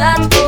десятку